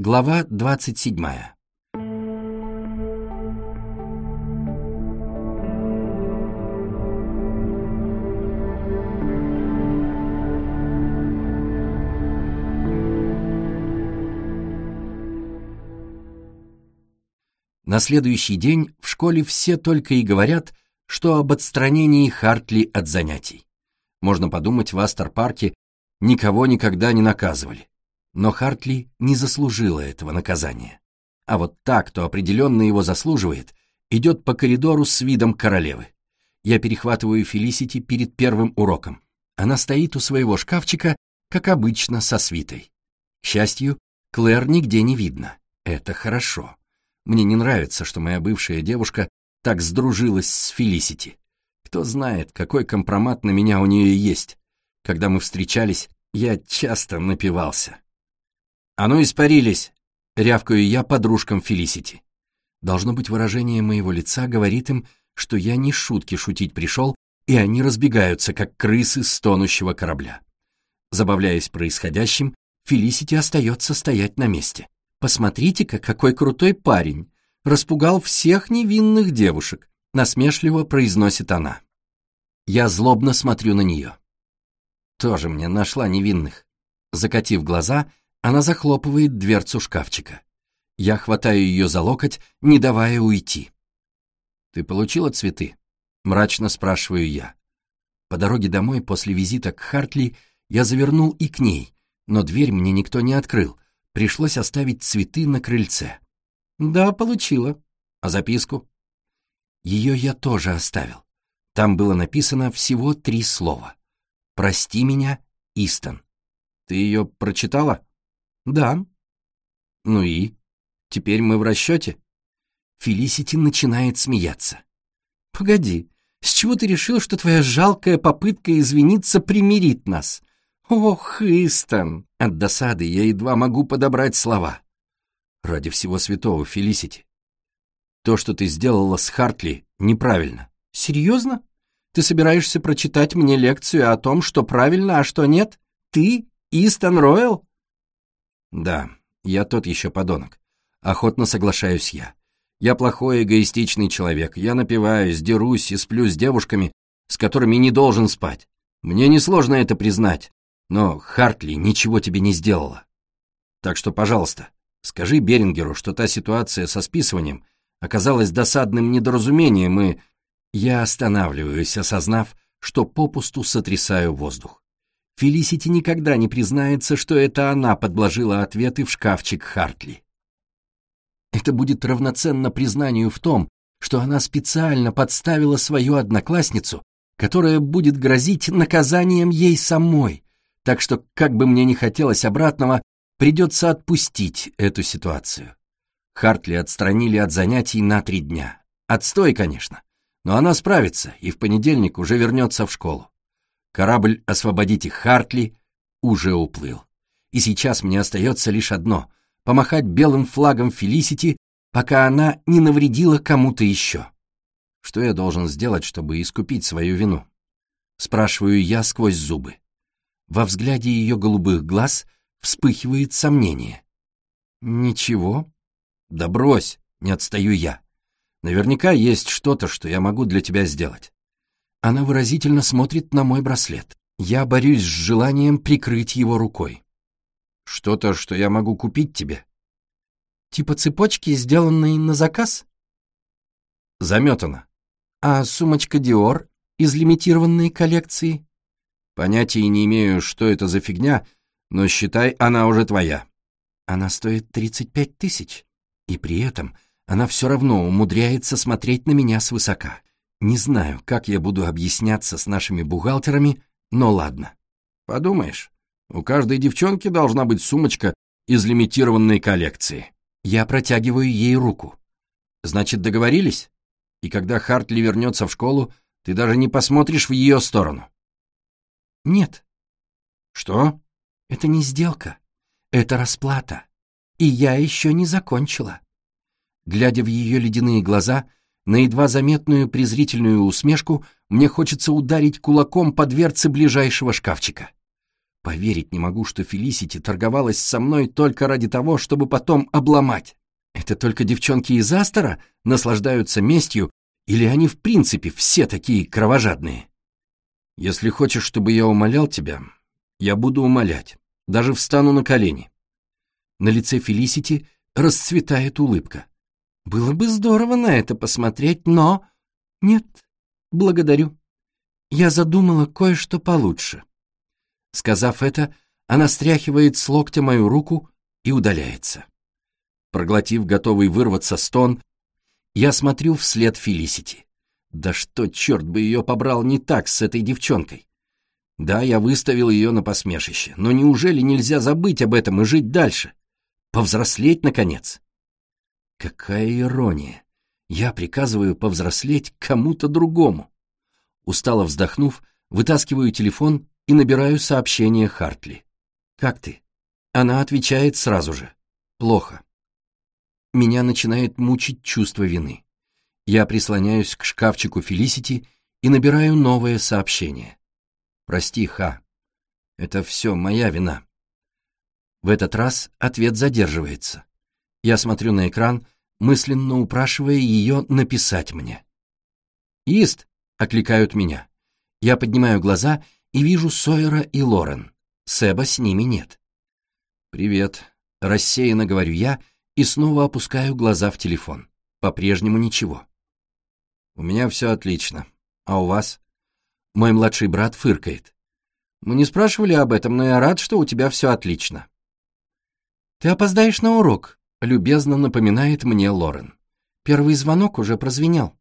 Глава 27. На следующий день в школе все только и говорят, что об отстранении Хартли от занятий. Можно подумать, в Астер-парке никого никогда не наказывали. Но Хартли не заслужила этого наказания. А вот та, кто определенно его заслуживает, идет по коридору с видом королевы. Я перехватываю Фелисити перед первым уроком. Она стоит у своего шкафчика, как обычно, со свитой. К счастью, Клэр нигде не видно. Это хорошо. Мне не нравится, что моя бывшая девушка так сдружилась с Фелисити. Кто знает, какой компромат на меня у нее есть. Когда мы встречались, я часто напивался. «А ну, испарились!» — рявкаю я подружкам Фелисити. Должно быть, выражение моего лица говорит им, что я не шутки шутить пришел, и они разбегаются, как крысы с тонущего корабля. Забавляясь происходящим, Фелисити остается стоять на месте. «Посмотрите-ка, какой крутой парень! Распугал всех невинных девушек!» — насмешливо произносит она. Я злобно смотрю на нее. Тоже мне нашла невинных. Закатив глаза, она захлопывает дверцу шкафчика. Я хватаю ее за локоть, не давая уйти. «Ты получила цветы?» — мрачно спрашиваю я. По дороге домой после визита к Хартли я завернул и к ней, но дверь мне никто не открыл. Пришлось оставить цветы на крыльце. «Да, получила. А записку?» Ее я тоже оставил. Там было написано всего три слова. «Прости меня, Истон». «Ты ее прочитала?» «Да». «Ну и? Теперь мы в расчете?» Фелисити начинает смеяться. «Погоди, с чего ты решил, что твоя жалкая попытка извиниться примирит нас?» «Ох, Истон!» От досады я едва могу подобрать слова. «Ради всего святого, Фелисити, то, что ты сделала с Хартли, неправильно». «Серьезно? Ты собираешься прочитать мне лекцию о том, что правильно, а что нет? Ты, Истон Ройл?» Да, я тот еще подонок. Охотно соглашаюсь я. Я плохой эгоистичный человек. Я напиваюсь, дерусь и сплю с девушками, с которыми не должен спать. Мне несложно это признать. Но Хартли ничего тебе не сделала. Так что, пожалуйста, скажи Берингеру, что та ситуация со списыванием оказалась досадным недоразумением, и я останавливаюсь, осознав, что попусту сотрясаю воздух. Фелисити никогда не признается, что это она подложила ответы в шкафчик Хартли. Это будет равноценно признанию в том, что она специально подставила свою одноклассницу, которая будет грозить наказанием ей самой, так что, как бы мне ни хотелось обратного, придется отпустить эту ситуацию. Хартли отстранили от занятий на три дня. Отстой, конечно, но она справится и в понедельник уже вернется в школу. Корабль «Освободите Хартли» уже уплыл. И сейчас мне остается лишь одно — помахать белым флагом Фелисити, пока она не навредила кому-то еще. Что я должен сделать, чтобы искупить свою вину? Спрашиваю я сквозь зубы. Во взгляде ее голубых глаз вспыхивает сомнение. «Ничего?» «Да брось, не отстаю я. Наверняка есть что-то, что я могу для тебя сделать. Она выразительно смотрит на мой браслет. Я борюсь с желанием прикрыть его рукой. Что-то, что я могу купить тебе? Типа цепочки, сделанные на заказ? Заметано. А сумочка Dior из лимитированной коллекции? Понятия не имею, что это за фигня, но считай, она уже твоя. Она стоит 35 тысяч, и при этом она все равно умудряется смотреть на меня свысока. Не знаю, как я буду объясняться с нашими бухгалтерами, но ладно. Подумаешь, у каждой девчонки должна быть сумочка из лимитированной коллекции. Я протягиваю ей руку. Значит, договорились? И когда Хартли вернется в школу, ты даже не посмотришь в ее сторону. Нет. Что? Это не сделка. Это расплата. И я еще не закончила. Глядя в ее ледяные глаза, на едва заметную презрительную усмешку мне хочется ударить кулаком по дверце ближайшего шкафчика. Поверить не могу, что Фелисити торговалась со мной только ради того, чтобы потом обломать. Это только девчонки из Астора наслаждаются местью, или они в принципе все такие кровожадные? Если хочешь, чтобы я умолял тебя, я буду умолять, даже встану на колени. На лице Фелисити расцветает улыбка. Было бы здорово на это посмотреть, но... Нет, благодарю. Я задумала кое-что получше. Сказав это, она стряхивает с локтя мою руку и удаляется. Проглотив готовый вырваться стон, я смотрю вслед Фелисити. Да что, черт бы ее побрал не так с этой девчонкой. Да, я выставил ее на посмешище, но неужели нельзя забыть об этом и жить дальше? Повзрослеть, наконец? Какая ирония! Я приказываю повзрослеть кому-то другому. Устало вздохнув, вытаскиваю телефон и набираю сообщение Хартли. «Как ты?» Она отвечает сразу же. «Плохо». Меня начинает мучить чувство вины. Я прислоняюсь к шкафчику Фелисити и набираю новое сообщение. «Прости, Ха. Это все моя вина». В этот раз ответ задерживается. Я смотрю на экран, мысленно упрашивая ее написать мне. «Ист!» — окликают меня. Я поднимаю глаза и вижу Сойера и Лорен. Себа с ними нет. «Привет», — рассеянно говорю я и снова опускаю глаза в телефон. По-прежнему ничего. «У меня все отлично. А у вас?» Мой младший брат фыркает. «Мы не спрашивали об этом, но я рад, что у тебя все отлично». «Ты опоздаешь на урок», — любезно напоминает мне Лорен. «Первый звонок уже прозвенел».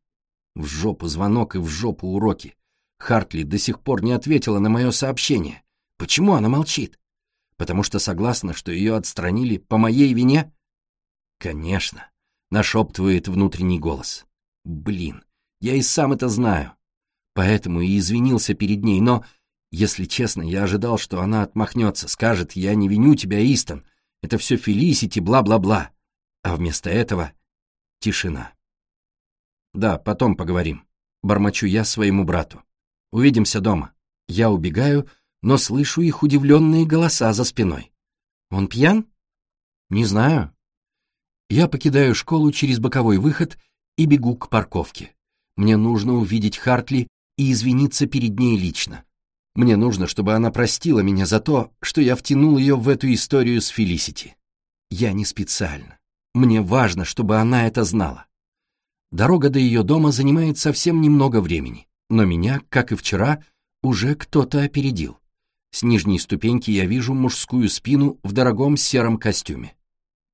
В жопу звонок и в жопу уроки. Хартли до сих пор не ответила на мое сообщение. Почему она молчит? Потому что согласна, что ее отстранили по моей вине? Конечно, нашептывает внутренний голос. Блин, я и сам это знаю. Поэтому и извинился перед ней, но, если честно, я ожидал, что она отмахнется, скажет, я не виню тебя, Истон, это все Фелисити, бла-бла-бла. А вместо этого тишина. Да, потом поговорим. Бормочу я своему брату. Увидимся дома. Я убегаю, но слышу их удивленные голоса за спиной. Он пьян? Не знаю. Я покидаю школу через боковой выход и бегу к парковке. Мне нужно увидеть Хартли и извиниться перед ней лично. Мне нужно, чтобы она простила меня за то, что я втянул ее в эту историю с Фелисити. Я не специально. Мне важно, чтобы она это знала. Дорога до ее дома занимает совсем немного времени но меня, как и вчера, уже кто-то опередил. С нижней ступеньки я вижу мужскую спину в дорогом сером костюме.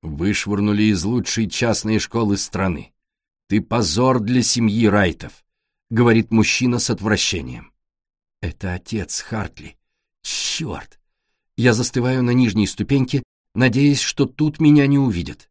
Вышвырнули из лучшей частной школы страны. Ты позор для семьи Райтов, говорит мужчина с отвращением. Это отец Хартли. Черт! Я застываю на нижней ступеньке, надеясь, что тут меня не увидят.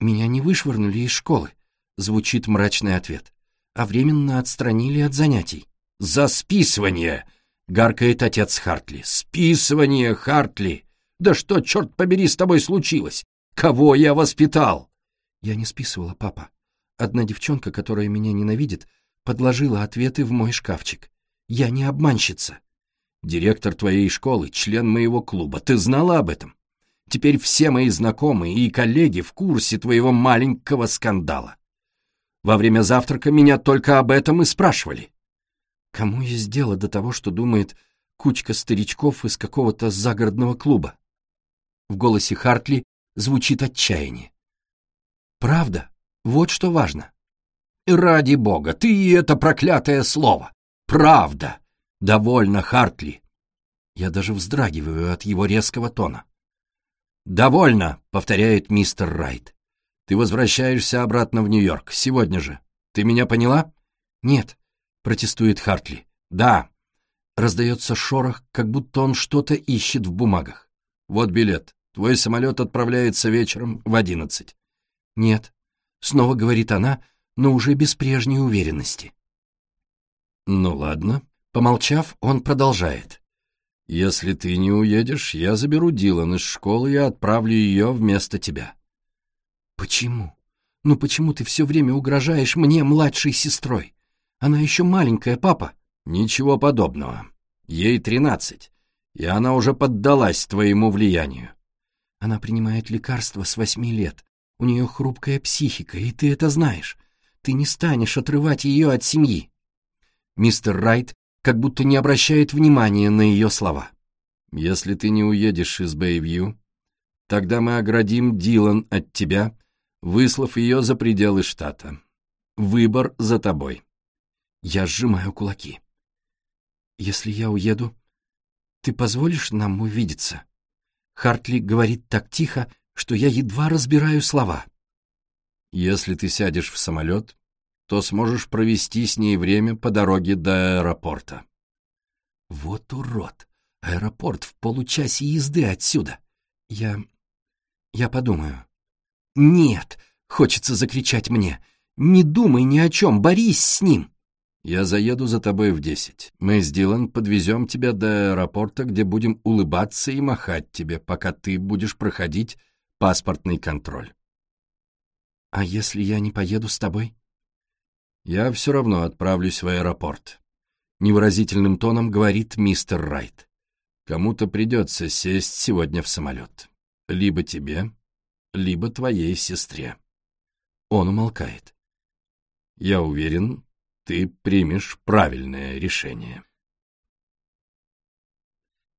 Меня не вышвырнули из школы, звучит мрачный ответ а временно отстранили от занятий. «За списывание!» — гаркает отец Хартли. «Списывание, Хартли! Да что, черт побери, с тобой случилось? Кого я воспитал?» Я не списывала, папа. Одна девчонка, которая меня ненавидит, подложила ответы в мой шкафчик. Я не обманщица. Директор твоей школы, член моего клуба. Ты знала об этом? Теперь все мои знакомые и коллеги в курсе твоего маленького скандала. Во время завтрака меня только об этом и спрашивали. Кому есть дело до того, что думает кучка старичков из какого-то загородного клуба? В голосе Хартли звучит отчаяние. Правда, вот что важно. Ради бога, ты и это проклятое слово. Правда. Довольно, Хартли. Я даже вздрагиваю от его резкого тона. «Довольно», — повторяет мистер Райт. Ты возвращаешься обратно в Нью-Йорк. Сегодня же. Ты меня поняла? Нет, протестует Хартли. Да. Раздается шорох, как будто он что-то ищет в бумагах. Вот билет. Твой самолет отправляется вечером в одиннадцать. Нет. Снова говорит она, но уже без прежней уверенности. Ну ладно. Помолчав, он продолжает. Если ты не уедешь, я заберу Дилан из школы и отправлю ее вместо тебя. «Почему? Ну почему ты все время угрожаешь мне, младшей сестрой? Она еще маленькая, папа». «Ничего подобного. Ей тринадцать. и она уже поддалась твоему влиянию. Она принимает лекарства с восьми лет. У нее хрупкая психика, и ты это знаешь. Ты не станешь отрывать ее от семьи. Мистер Райт как будто не обращает внимания на ее слова. Если ты не уедешь из Бэйвью, тогда мы оградим Дилан от тебя, выслав ее за пределы штата. Выбор за тобой. Я сжимаю кулаки. Если я уеду, ты позволишь нам увидеться? Хартли говорит так тихо, что я едва разбираю слова. Если ты сядешь в самолет, то сможешь провести с ней время по дороге до аэропорта. Вот урод! Аэропорт в получасе езды отсюда. Я... я подумаю. Нет! Хочется закричать мне. Не думай ни о чем, борись с ним. Я заеду за тобой в десять. Мы с Дилан подвезем тебя до аэропорта, где будем улыбаться и махать тебе, пока ты будешь проходить паспортный контроль. А если я не поеду с тобой? Я все равно отправлюсь в аэропорт. Невыразительным тоном говорит мистер Райт. Кому-то придется сесть сегодня в самолет. Либо тебе, либо твоей сестре. Он умолкает. Я уверен, ты примешь правильное решение.